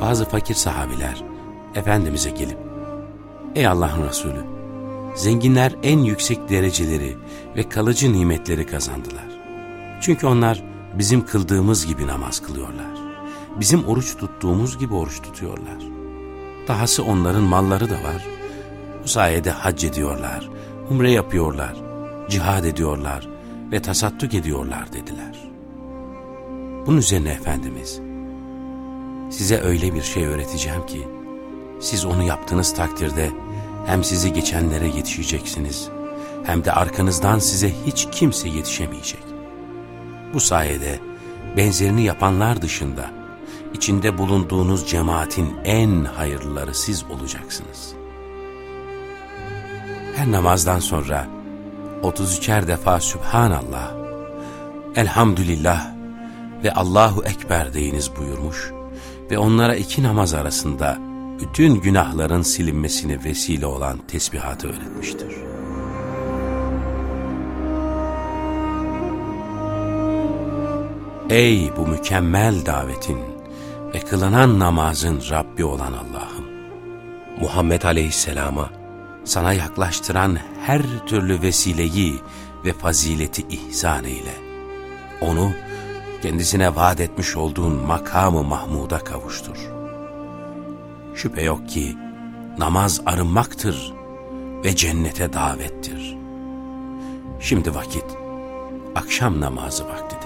bazı fakir sahabiler Efendimiz'e gelip Ey Allah'ın Resulü zenginler en yüksek dereceleri ve kalıcı nimetleri kazandılar. Çünkü onlar bizim kıldığımız gibi namaz kılıyorlar. Bizim oruç tuttuğumuz gibi oruç tutuyorlar. Dahası onların malları da var. Bu sayede hac ediyorlar, umre yapıyorlar, cihad ediyorlar ve tasadduk ediyorlar dediler. Bunun üzerine Efendimiz, size öyle bir şey öğreteceğim ki, siz onu yaptığınız takdirde hem sizi geçenlere yetişeceksiniz, hem de arkanızdan size hiç kimse yetişemeyecek. Bu sayede benzerini yapanlar dışında, içinde bulunduğunuz cemaatin en hayırlıları siz olacaksınız. Her namazdan sonra 33'er defa Sübhanallah, Elhamdülillah ve Allahu Ekber deyiniz buyurmuş ve onlara iki namaz arasında bütün günahların silinmesine vesile olan tesbihatı öğretmiştir. Ey bu mükemmel davetin ve kılınan namazın Rabbi olan Allah'ım! Muhammed Aleyhisselam'a sana yaklaştıran her türlü vesileyi ve fazileti ihsan eyle. Onu kendisine vaat etmiş olduğun makamı Mahmud'a kavuştur. Şüphe yok ki namaz arınmaktır ve cennete davettir. Şimdi vakit akşam namazı vaktidir.